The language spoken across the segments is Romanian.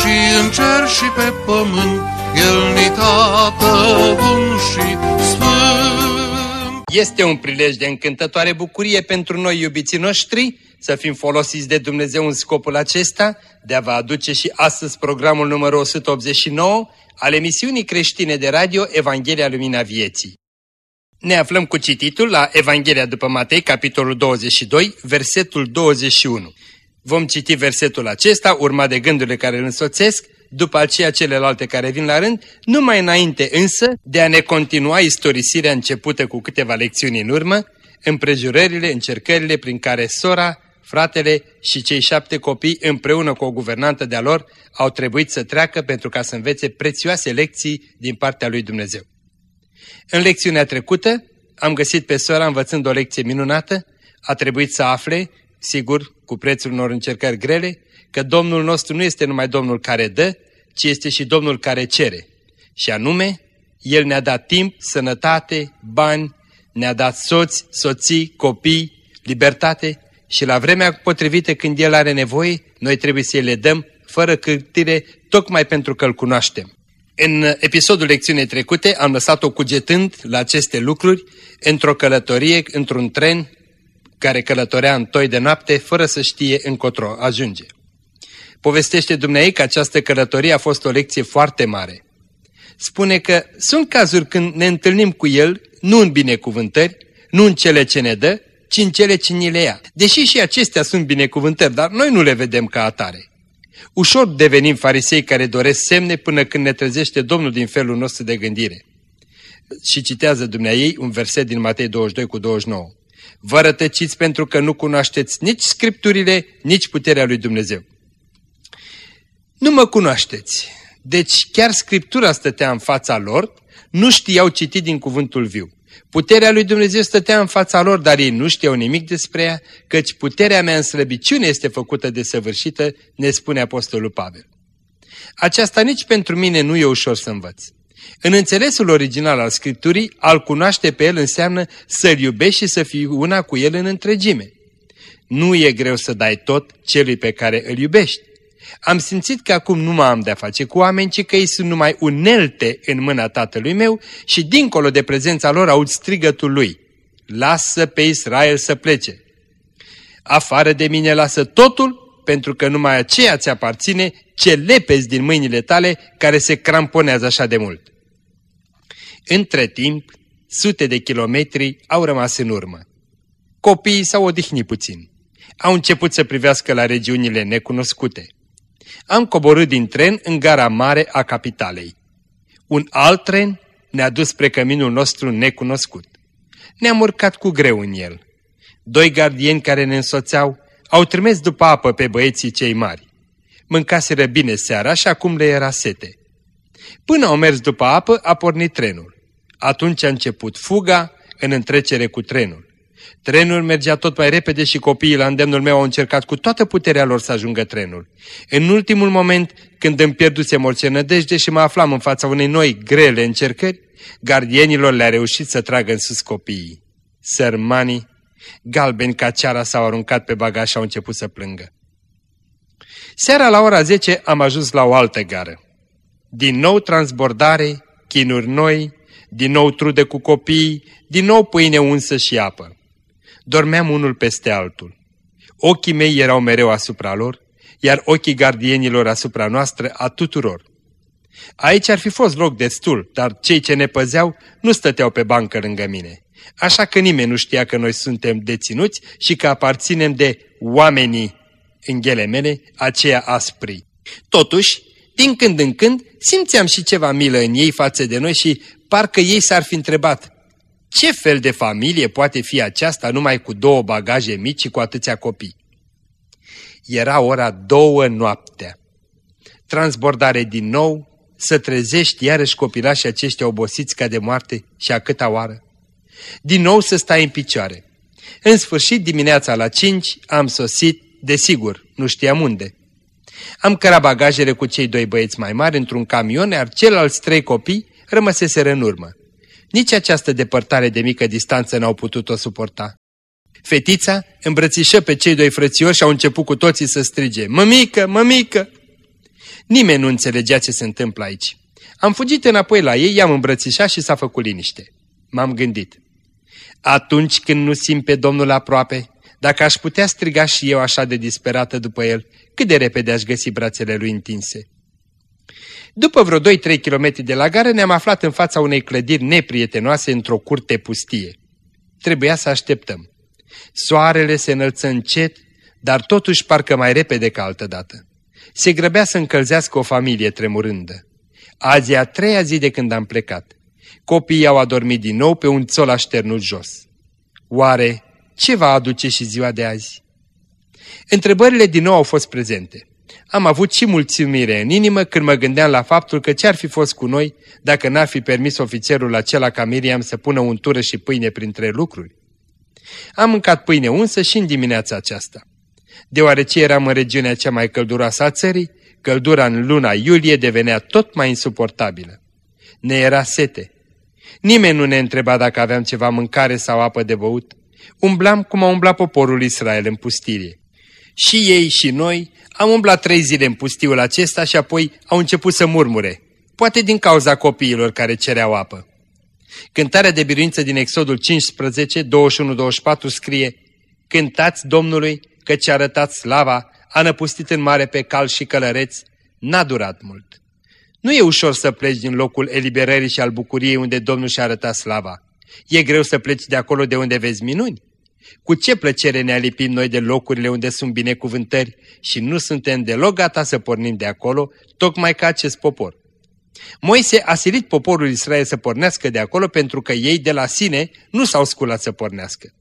și în cer și pe pământ, El ni tată bun și sfânt. Este un prilej de încântătoare bucurie pentru noi, iubiții noștri, să fim folosiți de Dumnezeu în scopul acesta, de a vă aduce și astăzi programul numărul 189 al emisiunii creștine de radio Evanghelia Lumina Vieții. Ne aflăm cu cititul la Evanghelia după Matei, capitolul 22, versetul 21. Vom citi versetul acesta, urmat de gândurile care îl însoțesc, după aceea celelalte care vin la rând, numai înainte însă de a ne continua istorisirea începută cu câteva lecțiuni în urmă, împrejurările, încercările prin care sora, fratele și cei șapte copii împreună cu o guvernantă de-a lor au trebuit să treacă pentru ca să învețe prețioase lecții din partea lui Dumnezeu. În lecțiunea trecută am găsit pe sora învățând o lecție minunată, a trebuit să afle, sigur, cu prețul unor încercări grele, că Domnul nostru nu este numai Domnul care dă, ci este și Domnul care cere. Și anume, El ne-a dat timp, sănătate, bani, ne-a dat soți, soții, copii, libertate și la vremea potrivită când El are nevoie, noi trebuie să le dăm fără cârtire, tocmai pentru că îl cunoaștem. În episodul lecțiunii trecute am lăsat-o cugetând la aceste lucruri într-o călătorie, într-un tren care călătorea în toi de noapte fără să știe încotro ajunge. Povestește Dumnezeu că această călătorie a fost o lecție foarte mare. Spune că sunt cazuri când ne întâlnim cu El, nu în binecuvântări, nu în cele ce ne dă, ci în cele ce ni le ia. Deși și acestea sunt binecuvântări, dar noi nu le vedem ca atare. Ușor devenim farisei care doresc semne până când ne trezește Domnul din felul nostru de gândire. Și citează Dumnezeu un verset din Matei 22 cu 29. Vă rătăciți pentru că nu cunoașteți nici Scripturile, nici puterea lui Dumnezeu. Nu mă cunoașteți. Deci chiar Scriptura stătea în fața lor, nu știau citi din cuvântul viu. Puterea lui Dumnezeu stătea în fața lor, dar ei nu știau nimic despre ea, căci puterea mea în slăbiciune este făcută de săvârșită, ne spune Apostolul Pavel. Aceasta nici pentru mine nu e ușor să învăț. În înțelesul original al Scripturii, al cunoaște pe El înseamnă să-L iubești și să fii una cu El în întregime. Nu e greu să dai tot celui pe care îl iubești. Am simțit că acum nu mă am de-a face cu oameni, ci că ei sunt numai unelte în mâna tatălui meu și dincolo de prezența lor aud strigătul lui. Lasă pe Israel să plece. Afară de mine lasă totul, pentru că numai aceea ți aparține ce lepezi din mâinile tale care se cramponează așa de mult. Între timp, sute de kilometri au rămas în urmă. Copiii s-au odihnit puțin. Au început să privească la regiunile necunoscute am coborât din tren în gara mare a capitalei. Un alt tren ne-a dus spre căminul nostru necunoscut. Ne-am urcat cu greu în el. Doi gardieni care ne însoțeau au trimis după apă pe băieții cei mari. Mâncaseră bine seara și acum le era sete. Până au mers după apă, a pornit trenul. Atunci a început fuga în întrecere cu trenul. Trenul mergea tot mai repede și copiii la îndemnul meu au încercat cu toată puterea lor să ajungă trenul. În ultimul moment, când îmi pierdusem orice nădejde și mă aflam în fața unei noi grele încercări, gardienilor le-a reușit să tragă în sus copiii. Sărmanii, galbeni ca ceara, s-au aruncat pe bagaj și au început să plângă. Seara la ora 10 am ajuns la o altă gară. Din nou transbordare, chinuri noi, din nou trude cu copii, din nou pâine unsă și apă. Dormeam unul peste altul. Ochii mei erau mereu asupra lor, iar ochii gardienilor asupra noastră a tuturor. Aici ar fi fost loc destul, dar cei ce ne păzeau nu stăteau pe bancă lângă mine. Așa că nimeni nu știa că noi suntem deținuți și că aparținem de oamenii, în ghele mele, aceia aspri. Totuși, din când în când, simțeam și ceva milă în ei față de noi și parcă ei s-ar fi întrebat, ce fel de familie poate fi aceasta numai cu două bagaje mici și cu atâția copii? Era ora două noaptea. transbordare din nou, să trezești iarăși copilașii aceștia obosiți ca de moarte și a câta oară. Din nou să stai în picioare. În sfârșit, dimineața la cinci, am sosit, desigur, nu știam unde. Am cărat bagajele cu cei doi băieți mai mari într-un camion, iar ceilalți trei copii rămăseseră în urmă. Nici această depărtare de mică distanță n-au putut-o suporta. Fetița îmbrățișă pe cei doi frățiori și au început cu toții să strige, Mămică, mămică! Nimeni nu înțelegea ce se întâmplă aici. Am fugit înapoi la ei, i-am îmbrățișat și s-a făcut liniște. M-am gândit. Atunci când nu simt pe Domnul aproape, dacă aș putea striga și eu așa de disperată după el, cât de repede aș găsi brațele lui întinse. După vreo 2-3 km de la gară ne-am aflat în fața unei clădiri neprietenoase într-o curte pustie. Trebuia să așteptăm. Soarele se înălță încet, dar totuși parcă mai repede ca altădată. Se grăbea să încălzească o familie tremurândă. Azi e a treia zi de când am plecat. Copiii au adormit din nou pe un țol așternut jos. Oare ce va aduce și ziua de azi? Întrebările din nou au fost prezente. Am avut și mulțumire în inimă când mă gândeam la faptul că ce-ar fi fost cu noi dacă n-ar fi permis ofițerul acela ca Miriam să pună untură și pâine printre lucruri. Am mâncat pâine unsă și în dimineața aceasta. Deoarece eram în regiunea cea mai călduroasă a țării, căldura în luna iulie devenea tot mai insuportabilă. Ne era sete. Nimeni nu ne întreba dacă aveam ceva mâncare sau apă de băut. Umblam cum a umblat poporul Israel în pustie. Și ei și noi am umblat trei zile în pustiul acesta și apoi au început să murmure, poate din cauza copiilor care cereau apă. Cântarea de biruință din Exodul 15, 21-24 scrie Cântați Domnului că ce arătat slava, a năpustit în mare pe cal și călăreți, n-a durat mult. Nu e ușor să pleci din locul eliberării și al bucuriei unde Domnul și-a arătat slava. E greu să pleci de acolo de unde vezi minuni. Cu ce plăcere ne alipim noi de locurile unde sunt binecuvântări și nu suntem deloc gata să pornim de acolo, tocmai ca acest popor. Moise a silit poporul Israel să pornească de acolo pentru că ei de la sine nu s-au sculat să pornească.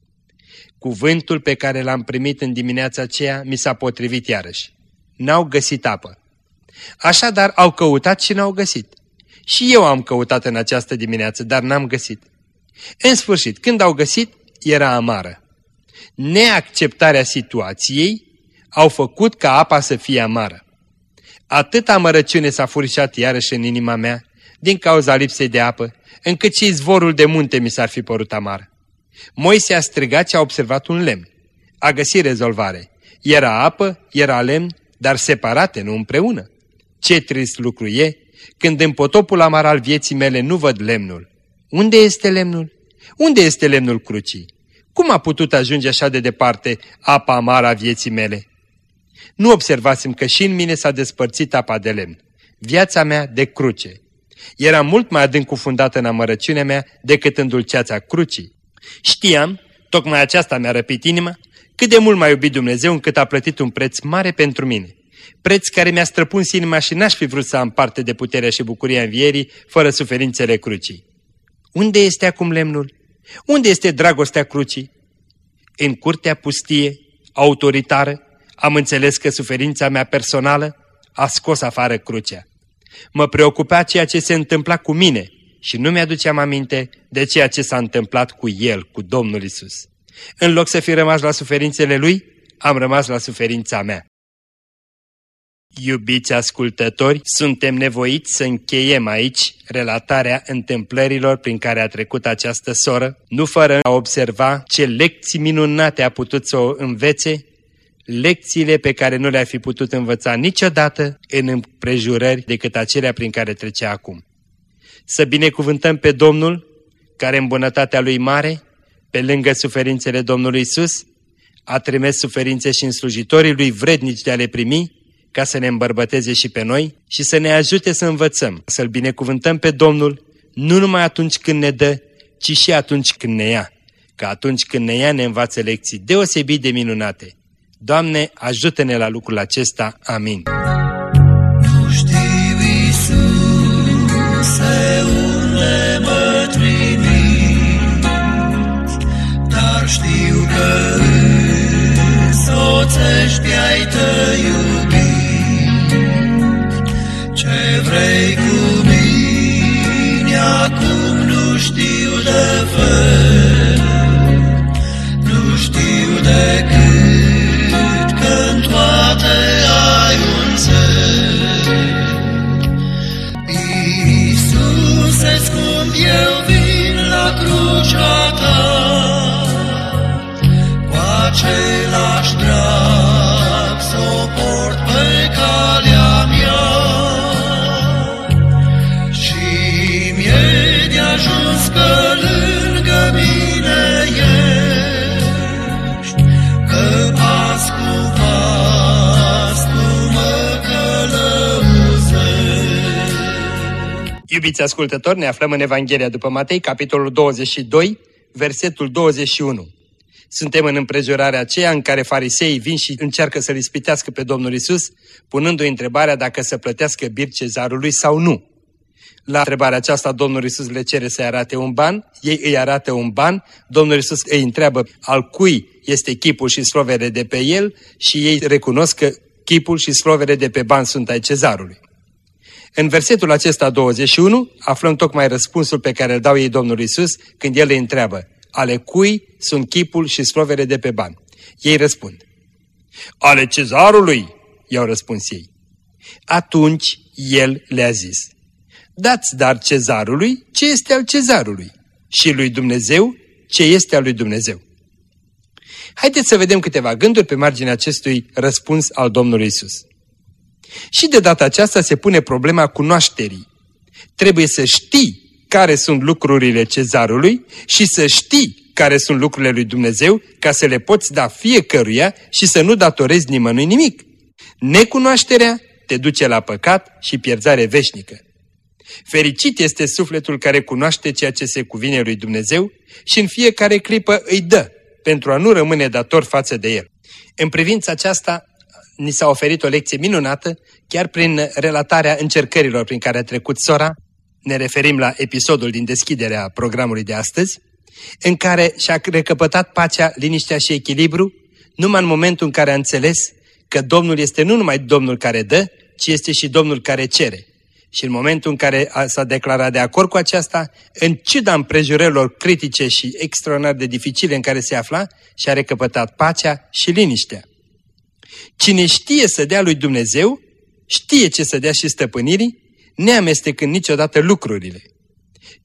Cuvântul pe care l-am primit în dimineața aceea mi s-a potrivit iarăși. N-au găsit apă. Așadar au căutat și n-au găsit. Și eu am căutat în această dimineață, dar n-am găsit. În sfârșit, când au găsit, era amară. Neacceptarea situației au făcut ca apa să fie amară. Atâta amărăciune s-a furișat iarăși în inima mea, din cauza lipsei de apă, încât și izvorul de munte mi s-ar fi părut amar. Moise a strigat și a observat un lemn. A găsit rezolvare. Era apă, era lemn, dar separate, nu împreună. Ce trist lucru e când în potopul amar al vieții mele nu văd lemnul. Unde este lemnul? Unde este lemnul crucii? Cum a putut ajunge așa de departe apa amară a vieții mele? Nu observasem că și în mine s-a despărțit apa de lemn, viața mea de cruce. Era mult mai adânc cufundată în amărăciunea mea decât în dulceața crucii. Știam, tocmai aceasta mi-a răpit inima, cât de mult m-a iubit Dumnezeu încât a plătit un preț mare pentru mine. Preț care mi-a străpuns inima și n-aș fi vrut să am parte de puterea și bucuria învierii fără suferințele crucii. Unde este acum lemnul? Unde este dragostea crucii? În curtea pustie, autoritară, am înțeles că suferința mea personală a scos afară crucea. Mă preocupa ceea ce se întâmpla cu mine și nu mi-aduceam aminte de ceea ce s-a întâmplat cu El, cu Domnul Isus. În loc să fi rămas la suferințele Lui, am rămas la suferința mea. Iubiți ascultători, suntem nevoiți să încheiem aici relatarea întâmplărilor prin care a trecut această soră, nu fără a observa ce lecții minunate a putut să o învețe, lecțiile pe care nu le-a fi putut învăța niciodată în împrejurări decât acelea prin care trecea acum. Să binecuvântăm pe Domnul, care în bunătatea Lui mare, pe lângă suferințele Domnului Isus, a trimis suferințe și în slujitorii Lui vrednici de a le primi, ca să ne îmbărbăteze și pe noi și să ne ajute să învățăm, să-L binecuvântăm pe Domnul, nu numai atunci când ne dă, ci și atunci când ne ia, că atunci când ne ia ne învață lecții deosebit de minunate. Doamne, ajută-ne la lucrul acesta. Amin. Nu știu, Iisuse, unde mă trimiți, dar știu că însoțești ai tăi ce vrei Iubiți ascultători, ne aflăm în Evanghelia după Matei, capitolul 22, versetul 21. Suntem în împrejurarea aceea în care fariseii vin și încearcă să-L ispitească pe Domnul Isus, punându-i întrebarea dacă să plătească bir cezarului sau nu. La întrebarea aceasta, Domnul Isus le cere să-i arate un ban, ei îi arată un ban, Domnul Isus îi întreabă al cui este chipul și slovele de pe el și ei recunosc că chipul și slovele de pe ban sunt ai cezarului. În versetul acesta 21 aflăm tocmai răspunsul pe care îl dau ei Domnul Isus când El îi întreabă, ale cui sunt chipul și slovele de pe bani? Ei răspund, ale cezarului, i-au răspuns ei. Atunci El le-a zis, dați dar cezarului ce este al cezarului și lui Dumnezeu ce este al lui Dumnezeu. Haideți să vedem câteva gânduri pe marginea acestui răspuns al Domnului Isus. Și de data aceasta se pune problema cunoașterii. Trebuie să știi care sunt lucrurile cezarului și să știi care sunt lucrurile lui Dumnezeu ca să le poți da fiecăruia și să nu datorezi nimănui nimic. Necunoașterea te duce la păcat și pierzare veșnică. Fericit este sufletul care cunoaște ceea ce se cuvine lui Dumnezeu și în fiecare clipă îi dă, pentru a nu rămâne dator față de el. În privința aceasta, ni s-a oferit o lecție minunată, chiar prin relatarea încercărilor prin care a trecut sora, ne referim la episodul din deschiderea programului de astăzi, în care și-a recăpătat pacea, liniștea și echilibru, numai în momentul în care a înțeles că Domnul este nu numai Domnul care dă, ci este și Domnul care cere. Și în momentul în care s-a declarat de acord cu aceasta, în ciuda împrejurărilor critice și extraordinar de dificile în care se afla, și-a recăpătat pacea și liniștea. Cine știe să dea lui Dumnezeu, știe ce să dea și stăpânirii, neamestecând niciodată lucrurile.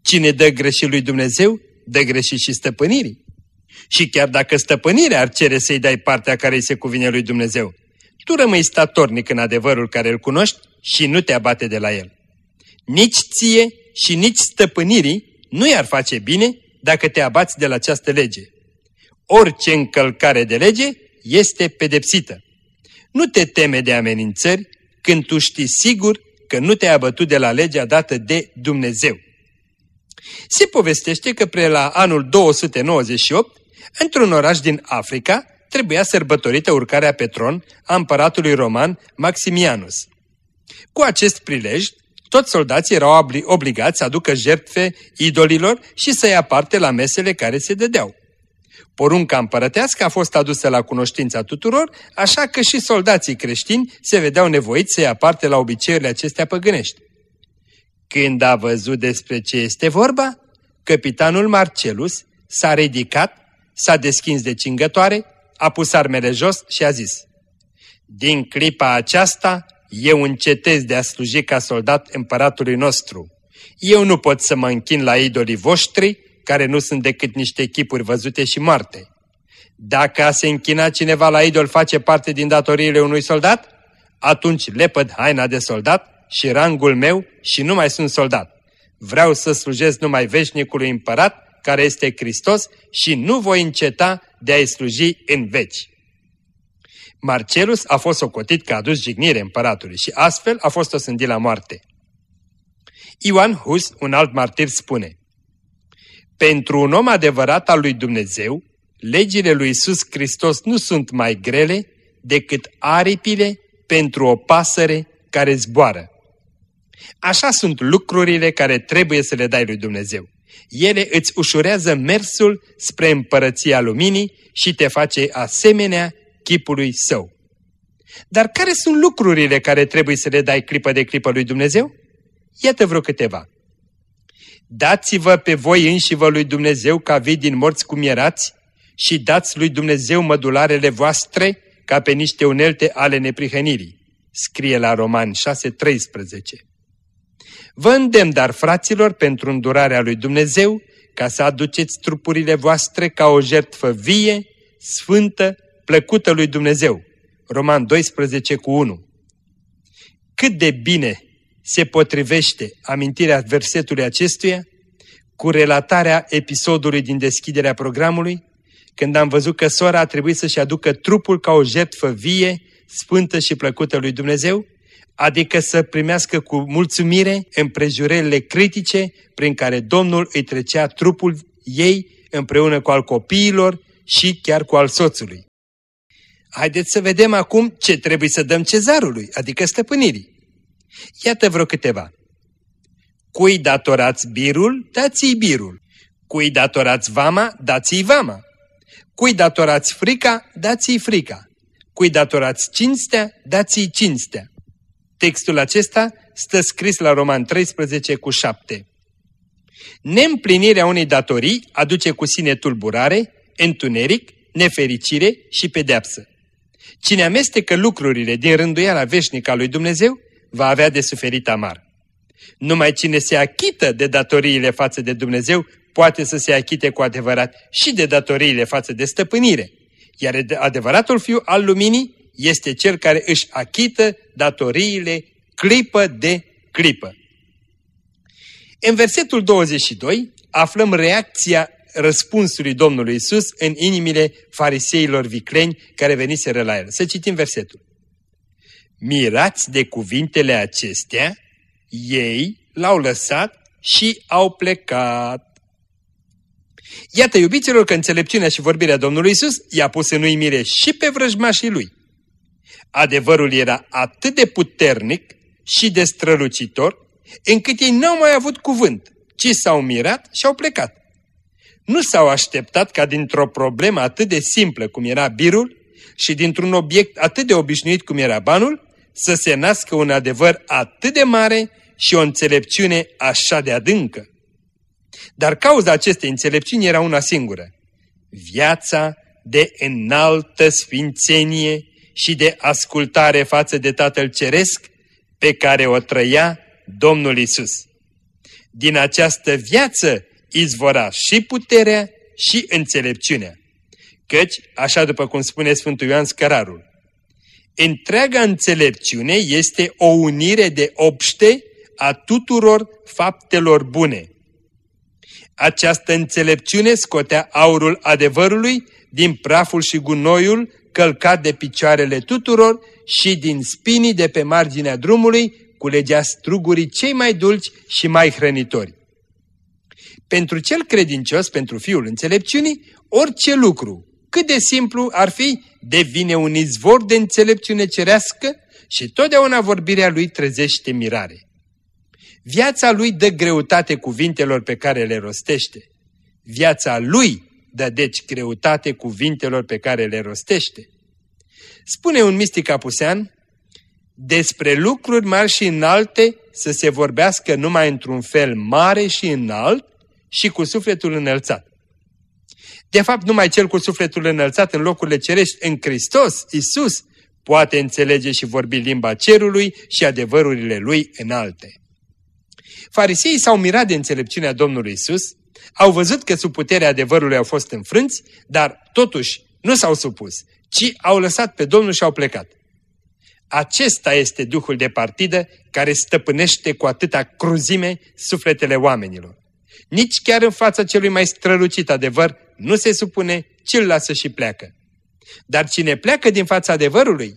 Cine dă greșit lui Dumnezeu, dă greșit și stăpânirii. Și chiar dacă stăpânirea ar cere să-i dai partea care îi se cuvine lui Dumnezeu, tu rămâi statornic în adevărul care îl cunoști și nu te abate de la el. Nici ție și nici stăpânirii nu i-ar face bine dacă te abați de la această lege. Orice încălcare de lege este pedepsită. Nu te teme de amenințări când tu știi sigur că nu te-ai abătut de la legea dată de Dumnezeu. Se povestește că pre la anul 298, într-un oraș din Africa, trebuia sărbătorită urcarea pe tron a împăratului roman Maximianus. Cu acest prilej, toți soldații erau obligați să aducă jertfe idolilor și să ia parte la mesele care se dădeau. Porunca împărătească a fost adusă la cunoștința tuturor, așa că și soldații creștini se vedeau nevoiți să ia parte la obiceiurile acestea păgânești. Când a văzut despre ce este vorba, capitanul Marcelus s-a ridicat, s-a deschins de cingătoare, a pus armele jos și a zis, Din clipa aceasta, eu încetez de a sluji ca soldat împăratului nostru. Eu nu pot să mă închin la idolii voștri, care nu sunt decât niște chipuri văzute și moarte. Dacă a se închina cineva la idol face parte din datoriile unui soldat, atunci lepăd haina de soldat și rangul meu și nu mai sunt soldat. Vreau să slujesc numai veșnicului împărat, care este Hristos, și nu voi înceta de a-i sluji în veci. Marcelus a fost socotit că a adus jignire împăratului și astfel a fost osândit la moarte. Ioan Hus, un alt martir, spune Pentru un om adevărat al lui Dumnezeu, legile lui Iisus Hristos nu sunt mai grele decât aripile pentru o pasăre care zboară. Așa sunt lucrurile care trebuie să le dai lui Dumnezeu. Ele îți ușurează mersul spre împărăția luminii și te face asemenea chipului său. Dar care sunt lucrurile care trebuie să le dai clipă de clipă lui Dumnezeu? Iată vreo câteva. Dați-vă pe voi înși vă lui Dumnezeu ca vii din morți cum erați și dați lui Dumnezeu mădularele voastre ca pe niște unelte ale neprihănirii. Scrie la Roman 6.13. Vă îndemn, dar, fraților, pentru îndurarea lui Dumnezeu, ca să aduceți trupurile voastre ca o jertfă vie, sfântă, plăcută lui Dumnezeu. Roman 12 cu 1. Cât de bine se potrivește amintirea versetului acestuia cu relatarea episodului din deschiderea programului, când am văzut că sora a trebuit să-și aducă trupul ca o jertfă vie, sfântă și plăcută lui Dumnezeu, adică să primească cu mulțumire împrejurările critice prin care Domnul îi trecea trupul ei împreună cu al copiilor și chiar cu al soțului. Haideți să vedem acum ce trebuie să dăm cezarului, adică stăpânirii. Iată vreo câteva. Cui datorați birul, dați-i birul. Cui datorați vama, dați-i vama. Cui datorați frica, dați-i frica. Cui datorați cinstea, dați-i cinstea. Textul acesta stă scris la Roman 13 cu 7. Neîmplinirea unei datorii aduce cu sine tulburare, întuneric, nefericire și pedeapsă. Cine amestecă lucrurile din rânduiala veșnică a lui Dumnezeu, va avea de suferit amar. Numai cine se achită de datoriile față de Dumnezeu, poate să se achite cu adevărat și de datoriile față de stăpânire. Iar adevăratul fiu al luminii este cel care își achită datoriile clipă de clipă. În versetul 22 aflăm reacția răspunsului Domnului Isus în inimile fariseilor vicleni care veniseră la el. Să citim versetul. Mirați de cuvintele acestea, ei l-au lăsat și au plecat. Iată, iubiților, că înțelepciunea și vorbirea Domnului Isus i-a pus în uimire și pe vrăjmașii lui. Adevărul era atât de puternic și de strălucitor, încât ei n-au mai avut cuvânt, ci s-au mirat și au plecat. Nu s-au așteptat ca dintr-o problemă atât de simplă cum era birul și dintr-un obiect atât de obișnuit cum era banul, să se nască un adevăr atât de mare și o înțelepciune așa de adâncă. Dar cauza acestei înțelepciuni era una singură. Viața de înaltă sfințenie și de ascultare față de Tatăl Ceresc pe care o trăia Domnul Isus. Din această viață izvora și puterea și înțelepciunea. Căci, așa după cum spune Sfântul Ioan Scărarul, întreaga înțelepciune este o unire de obște a tuturor faptelor bune. Această înțelepciune scotea aurul adevărului din praful și gunoiul călcat de picioarele tuturor și din spinii de pe marginea drumului culegea strugurii cei mai dulci și mai hrănitori. Pentru cel credincios, pentru fiul înțelepciunii, orice lucru, cât de simplu ar fi, devine un izvor de înțelepciune cerească și totdeauna vorbirea lui trezește mirare. Viața lui dă greutate cuvintelor pe care le rostește. Viața lui dă deci greutate cuvintelor pe care le rostește. Spune un mistic apusean, despre lucruri mari și înalte să se vorbească numai într-un fel mare și înalt și cu sufletul înălțat. De fapt, numai cel cu sufletul înălțat în locurile cerești, în Hristos, Isus, poate înțelege și vorbi limba cerului și adevărurile lui înalte. Fariseii s-au mirat de înțelepciunea Domnului Isus, au văzut că sub puterea adevărului au fost înfrânți, dar totuși nu s-au supus, ci au lăsat pe Domnul și au plecat. Acesta este duhul de partidă care stăpânește cu atâta cruzime sufletele oamenilor. Nici chiar în fața celui mai strălucit adevăr nu se supune, ci îl lasă și pleacă. Dar cine pleacă din fața adevărului,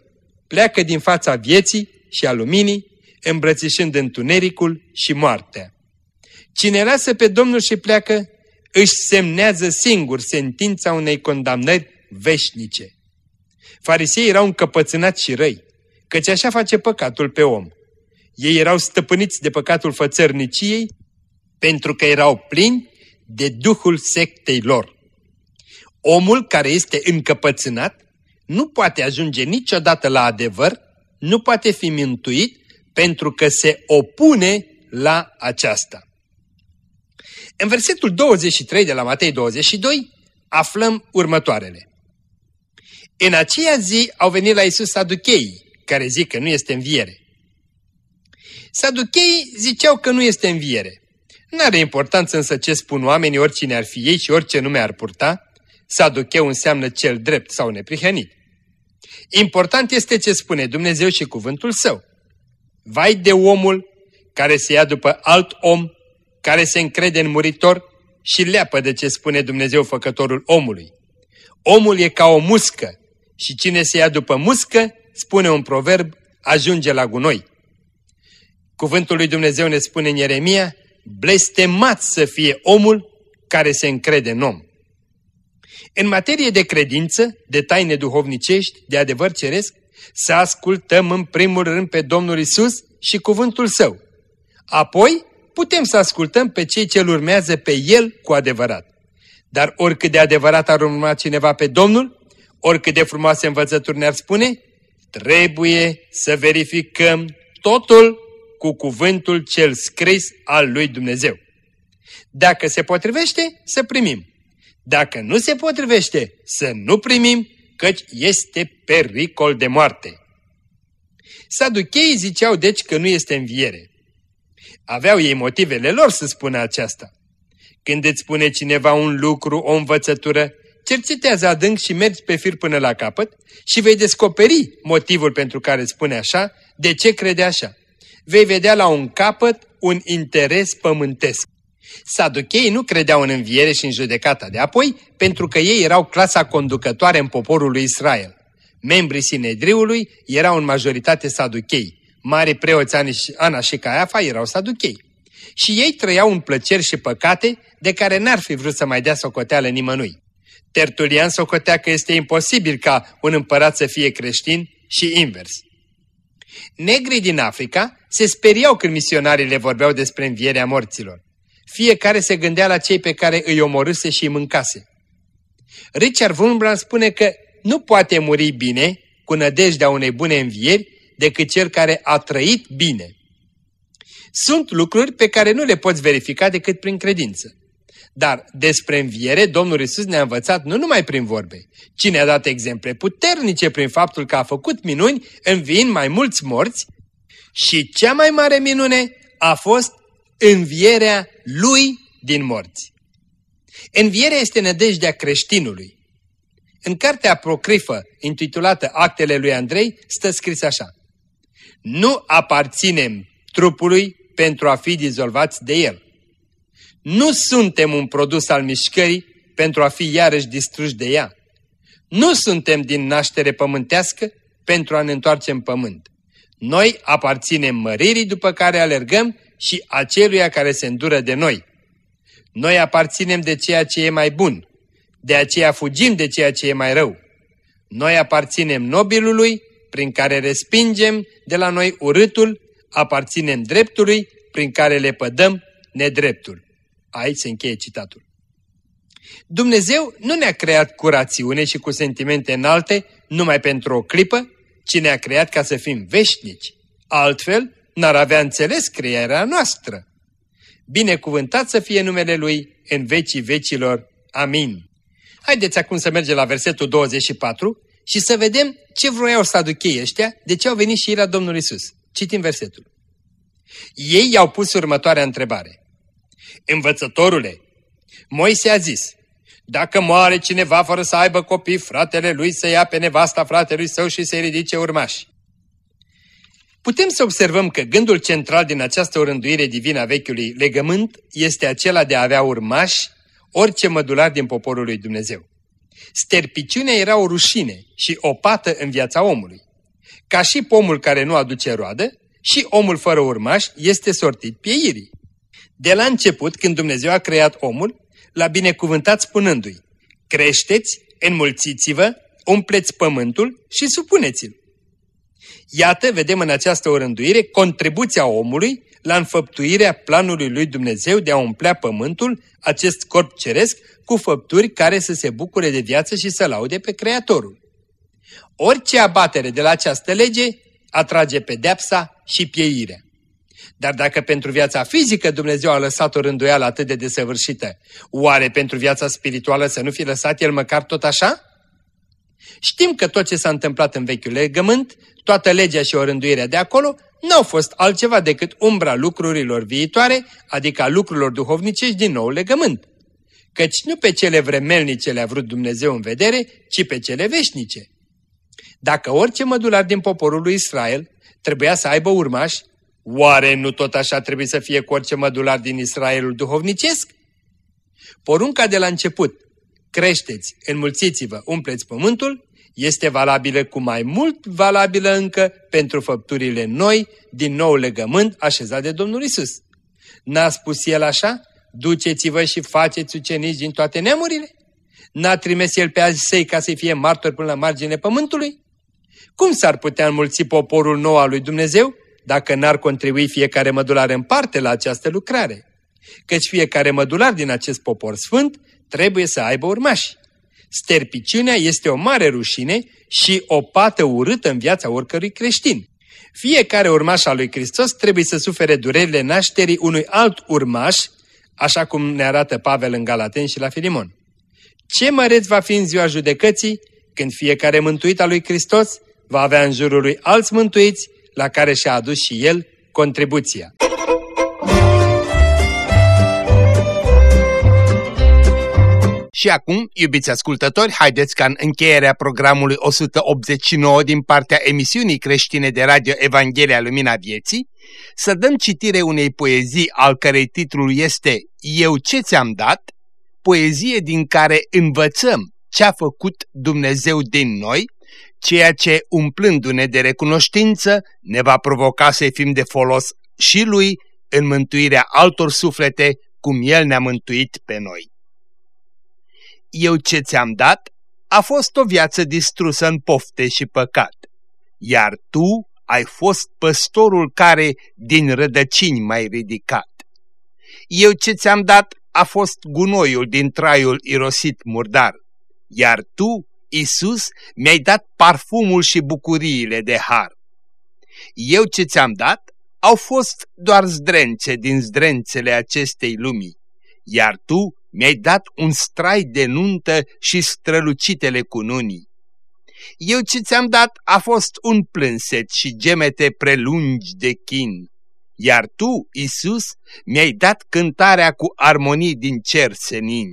pleacă din fața vieții și a luminii, îmbrățișând întunericul și moartea. Cine lasă pe Domnul și pleacă, își semnează singur sentința unei condamnări veșnice. Farisei erau încăpățânați și răi, căci așa face păcatul pe om. Ei erau stăpâniți de păcatul fățărniciei pentru că erau plini de duhul sectei lor. Omul care este încăpățânat nu poate ajunge niciodată la adevăr, nu poate fi mântuit pentru că se opune la aceasta. În versetul 23 de la Matei 22 aflăm următoarele. În aceea zi au venit la Isus saducheii, care zic că nu este înviere. Saducheii ziceau că nu este înviere. Nu are importanță însă ce spun oamenii, oricine ar fi ei și orice nume ar purta. Saducheu înseamnă cel drept sau neprihănit. Important este ce spune Dumnezeu și cuvântul său. Vai de omul care se ia după alt om, care se încrede în muritor și leapă de ce spune Dumnezeu făcătorul omului. Omul e ca o muscă și cine se ia după muscă, spune un proverb, ajunge la gunoi. Cuvântul lui Dumnezeu ne spune în Ieremia, blestemat să fie omul care se încrede în om. În materie de credință, de taine duhovnicești, de adevăr ceresc, să ascultăm în primul rând pe Domnul Isus și cuvântul Său. Apoi putem să ascultăm pe cei ce urmează pe El cu adevărat. Dar oricât de adevărat ar urma cineva pe Domnul, oricât de frumoase învățături ne-ar spune, trebuie să verificăm totul cu cuvântul cel scris al lui Dumnezeu. Dacă se potrivește, să primim. Dacă nu se potrivește, să nu primim, căci este pericol de moarte. Saducheii ziceau deci că nu este înviere. Aveau ei motivele lor să spună aceasta. Când îți spune cineva un lucru, o învățătură, cercetează adânc și mergi pe fir până la capăt și vei descoperi motivul pentru care spune așa, de ce crede așa. Vei vedea la un capăt un interes pământesc. Saducheii nu credeau în înviere și în judecata de apoi, pentru că ei erau clasa conducătoare în poporul lui Israel. Membrii Sinedriului erau în majoritate saduchei. Mari preoți Ana și Caiafa erau saduchei. Și ei trăiau în plăceri și păcate de care n-ar fi vrut să mai dea socoteală nimănui. Tertulian socotea că este imposibil ca un împărat să fie creștin și invers. Negrii din Africa se speriau când misionarii le vorbeau despre învierea morților. Fiecare se gândea la cei pe care îi omorâse și îi mâncase. Richard Wurmbrand spune că nu poate muri bine, cu nădejdea unei bune învieri, decât cel care a trăit bine. Sunt lucruri pe care nu le poți verifica decât prin credință. Dar despre înviere, Domnul Isus ne-a învățat nu numai prin vorbe, ci ne-a dat exemple puternice prin faptul că a făcut minuni înviind mai mulți morți și cea mai mare minune a fost învierea lui din morți. Învierea este nădejdea creștinului. În cartea apocrifă intitulată Actele lui Andrei stă scris așa. Nu aparținem trupului pentru a fi dizolvați de el. Nu suntem un produs al mișcării pentru a fi iarăși distruși de ea. Nu suntem din naștere pământească pentru a ne întoarce în pământ. Noi aparținem măririi după care alergăm și aceluia care se îndură de noi. Noi aparținem de ceea ce e mai bun, de aceea fugim de ceea ce e mai rău. Noi aparținem nobilului, prin care respingem de la noi urâtul, aparținem dreptului, prin care le pădăm nedreptul. Aici se încheie citatul. Dumnezeu nu ne-a creat cu rațiune și cu sentimente înalte numai pentru o clipă, ci ne-a creat ca să fim veșnici. Altfel, n-ar avea înțeles crearea noastră. Binecuvântat să fie numele Lui în vecii vecilor. Amin. Haideți acum să mergem la versetul 24 și să vedem ce vroiau să aducă ăștia, de ce au venit și ei la Domnul Isus. Citim versetul. Ei i-au pus următoarea întrebare. Învățătorule, Moise a zis, dacă moare cineva fără să aibă copii, fratele lui să ia pe nevasta fratelui său și să-i ridice urmași. Putem să observăm că gândul central din această orânduire divină a vechiului legământ este acela de a avea urmași orice mădular din poporul lui Dumnezeu. Sterpiciunea era o rușine și o pată în viața omului. Ca și pomul care nu aduce roadă, și omul fără urmași este sortit pieirii. De la început, când Dumnezeu a creat omul, l-a binecuvântat spunându-i, creșteți, înmulțiți-vă, umpleți pământul și supuneți-l. Iată, vedem în această orânduire contribuția omului la înfăptuirea planului lui Dumnezeu de a umplea pământul, acest corp ceresc, cu făpturi care să se bucure de viață și să laude pe Creatorul. Orice abatere de la această lege atrage pedepsa și pieirea. Dar dacă pentru viața fizică Dumnezeu a lăsat o rânduială atât de desăvârșită, oare pentru viața spirituală să nu fi lăsat El măcar tot așa? Știm că tot ce s-a întâmplat în vechiul legământ, toată legea și orânduirea de acolo, n-au fost altceva decât umbra lucrurilor viitoare, adică a lucrurilor duhovnicești din nou legământ. Căci nu pe cele vremelnice le-a vrut Dumnezeu în vedere, ci pe cele veșnice. Dacă orice mădular din poporul lui Israel trebuia să aibă urmași, oare nu tot așa trebuie să fie cu orice mădular din Israelul duhovnicesc? Porunca de la început, creșteți, înmulțiți-vă, umpleți pământul, este valabilă cu mai mult valabilă încă pentru făpturile noi din nou legământ așezat de Domnul Isus. N-a spus El așa? Duceți-vă și faceți ucenici din toate neamurile? N-a trimis El pe azi săi ca să fie martori până la marginea pământului? Cum s-ar putea înmulți poporul nou al lui Dumnezeu dacă n-ar contribui fiecare mădular în parte la această lucrare? Căci fiecare mădular din acest popor sfânt trebuie să aibă urmași. Sterpiciunea este o mare rușine și o pată urâtă în viața oricărui creștin. Fiecare urmaș al lui Hristos trebuie să sufere durerile nașterii unui alt urmaș, așa cum ne arată Pavel în Galaten și la Filimon. Ce măreț va fi în ziua judecății, când fiecare mântuit al lui Hristos va avea în jurul lui alți mântuiți, la care și-a adus și el contribuția. Și acum, iubiți ascultători, haideți ca în încheierea programului 189 din partea emisiunii creștine de radio Evanghelia Lumina Vieții, să dăm citire unei poezii al cărei titlul este Eu ce ți-am dat, poezie din care învățăm ce a făcut Dumnezeu din noi, ceea ce, umplându-ne de recunoștință, ne va provoca să fim de folos și Lui în mântuirea altor suflete, cum El ne-a mântuit pe noi eu ce ți-am dat a fost o viață distrusă în pofte și păcat, iar tu ai fost păstorul care din rădăcini m-ai ridicat. Eu ce ți-am dat a fost gunoiul din traiul irosit murdar, iar tu, Isus, mi-ai dat parfumul și bucuriile de har. Eu ce ți-am dat au fost doar zdrențe din zdrențele acestei lumii, iar tu mi-ai dat un strai de nuntă și strălucitele cununii. Eu ce ți-am dat a fost un plânset și gemete prelungi de chin, iar tu, Isus, mi-ai dat cântarea cu armonii din cer senin.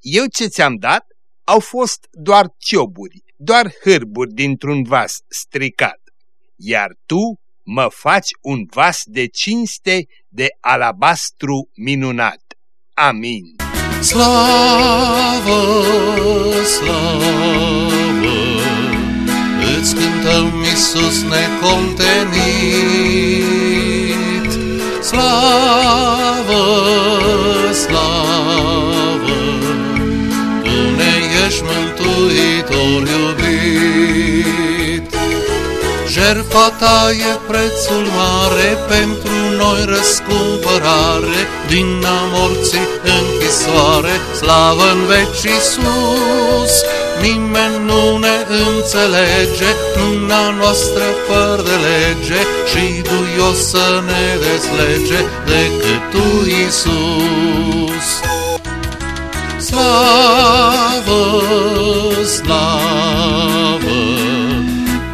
Eu ce ți-am dat au fost doar cioburi, doar hârburi dintr-un vas stricat, iar tu mă faci un vas de cinste de alabastru minunat. Amin. Slavă, slavă, îți cântăm Iisus necontenit. Slavă, slavă, ești mântuitor iubit. Jertfa ta e prețul mare pentru noi răscumpărare din a morții închisoare, slavă în veci sus. Nimeni nu ne înțelege, luna noastră fără de lege și duios să ne deslege decât Tu, Iisus. Slavă, slavă,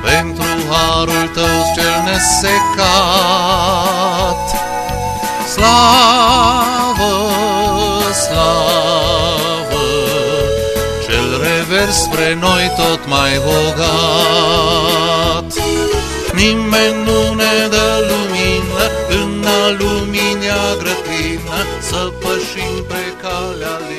pentru harul Tău cel nesecat. Slavă, slavă, cel revers spre noi tot mai bogat. Nimeni nu ne dă lumină în a luminea grătină, să pășim pe calea lină,